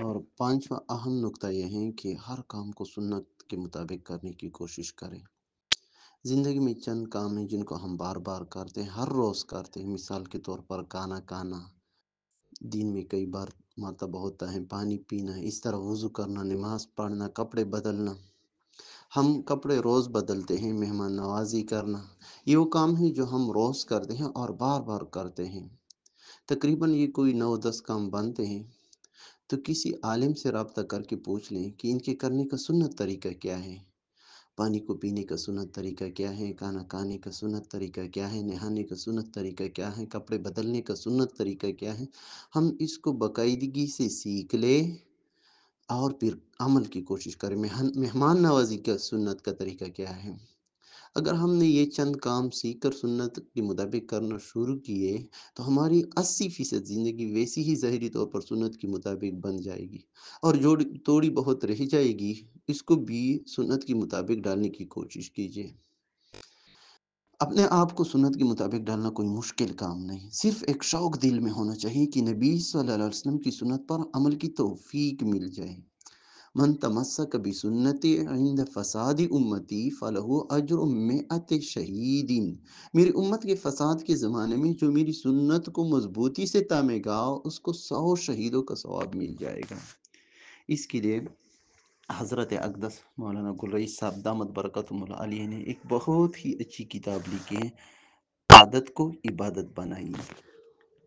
اور پانچواں اہم نقطہ یہ ہے کہ ہر کام کو سنت کے مطابق کرنے کی کوشش کریں۔ زندگی میں چند کام ہیں جن کو ہم بار بار کرتے ہیں، ہر روز کرتے ہیں۔ مثال کے طور پر کھانا کھانا۔ دن میں کئی بار مرتبہ ہوتا ہے، پانی پینا، اس طرح وضو کرنا، نماز پڑھنا، کپڑے بدلنا۔ ہم کپڑے روز بدلتے ہیں، مہمان نوازی کرنا۔ یہ وہ کام ہے جو ہم روز کرتے ہیں اور بار بار کرتے ہیں۔ تقریباً یہ کوئی نو دس کام بنتے ہیں۔ تو کسی عالم سے رابطہ کر کے پوچھ لیں کہ ان کے کرنے کا سنت طریقہ کیا ہے؟ پانی کو پینے کا سنت طریقہ کیا ہے؟ کھانا کھانے کا سنت طریقہ کیا ہے؟ نہانے کا سنت طریقہ کیا ہے؟ کپڑے بدلنے کا سنت طریقہ کیا ہے؟ ہم اس کو باقاعدگی سے سیکھ لیں اور پھر عمل کی کوشش کریں۔ مہمان نوازی کا سنت کا طریقہ کیا ہے؟ اگر ہم نے یہ چند کام سیکھ کر سنت کے مطابق کرنا شروع کیے، تو ہماری اسی فیصد زندگی ویسی ہی ظاہری طور پر سنت کے مطابق بن جائے گی اور جو تھوڑی بہت رہ جائے گی، اس کو بھی سنت کے مطابق ڈالنے کی کوشش کیجیے۔ اپنے آپ کو سنت کے مطابق ڈالنا کوئی مشکل کام نہیں۔ صرف ایک شوق دل میں ہونا چاہیے کہ نبی صلی اللہ علیہ وسلم کی سنت پر عمل کی توفیق مل جائے۔ من تمسک بسنتی عند فساد امتی فلہ اجر مئت شہید۔ میری امت کے فساد کے زمانے میں جو میری سنت کو مضبوطی سے تامے گا، اس کو سو شہیدوں کا ثواب مل جائے گا۔ اس کے لیے حضرت اقدس مولانا گل رئیس صاحب دامت برکت مولا علیہ نے ایک بہت ہی اچھی کتاب لکھی ہے، عادت کو عبادت بنائیے